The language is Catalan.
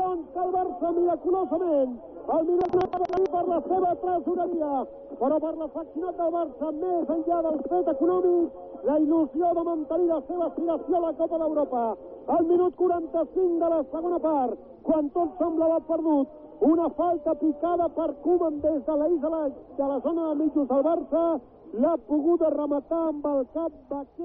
500 milions que el Barça miraculosament el no va venir per la seva tresoreria, però per l'afeccionat del Barça, més enllà del fet econòmic, la il·lusió de mantenir la seva aspiració a la Copa d'Europa. Al minut 45 de la segona part, quan tot semblava perdut, una falta picada per Koeman des de de la, de la zona de mitjos del Barça, l'ha pogut rematar amb el cap Vaquero.